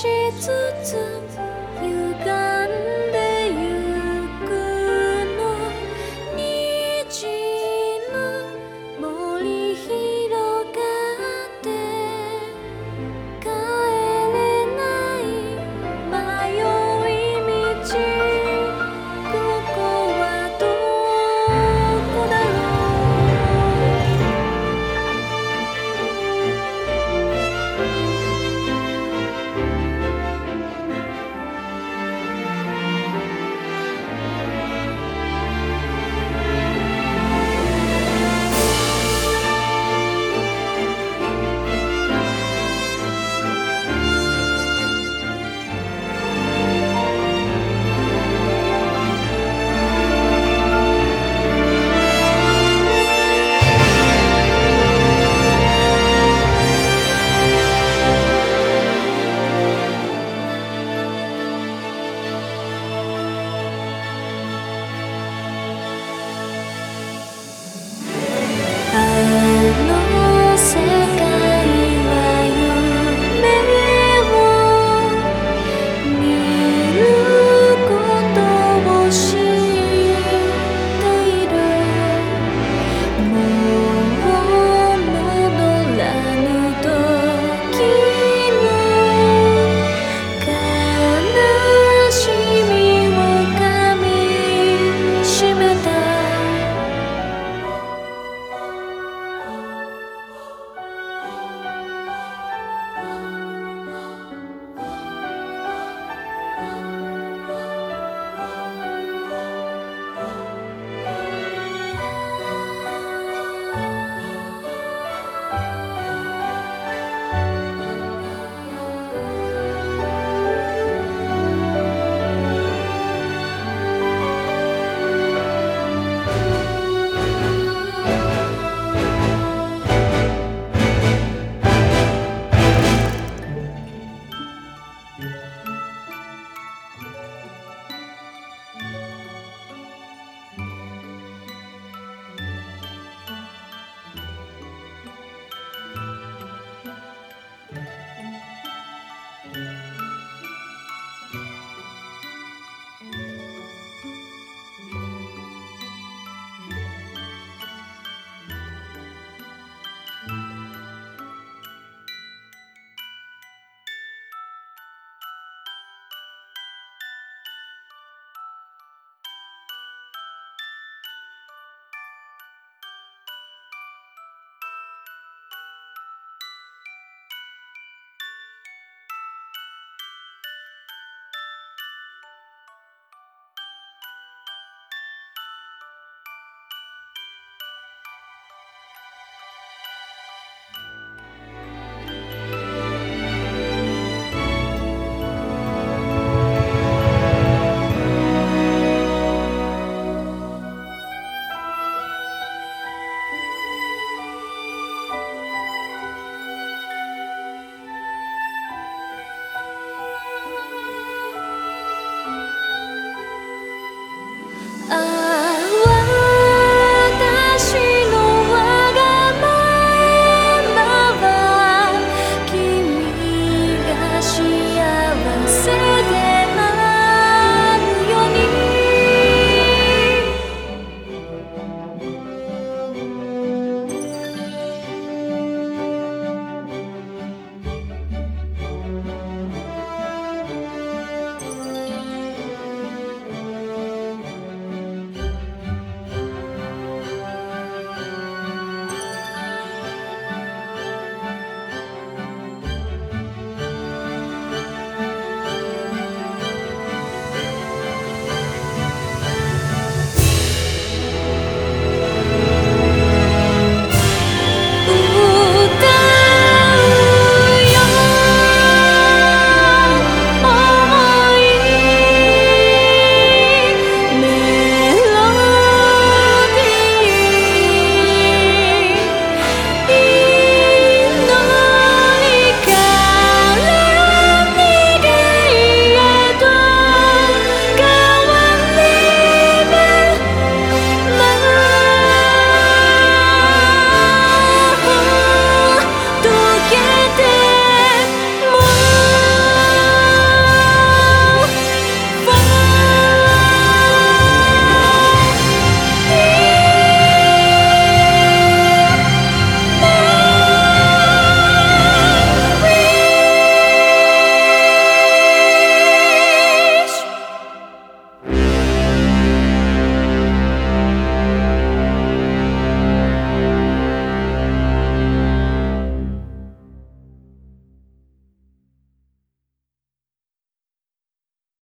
戏子怎？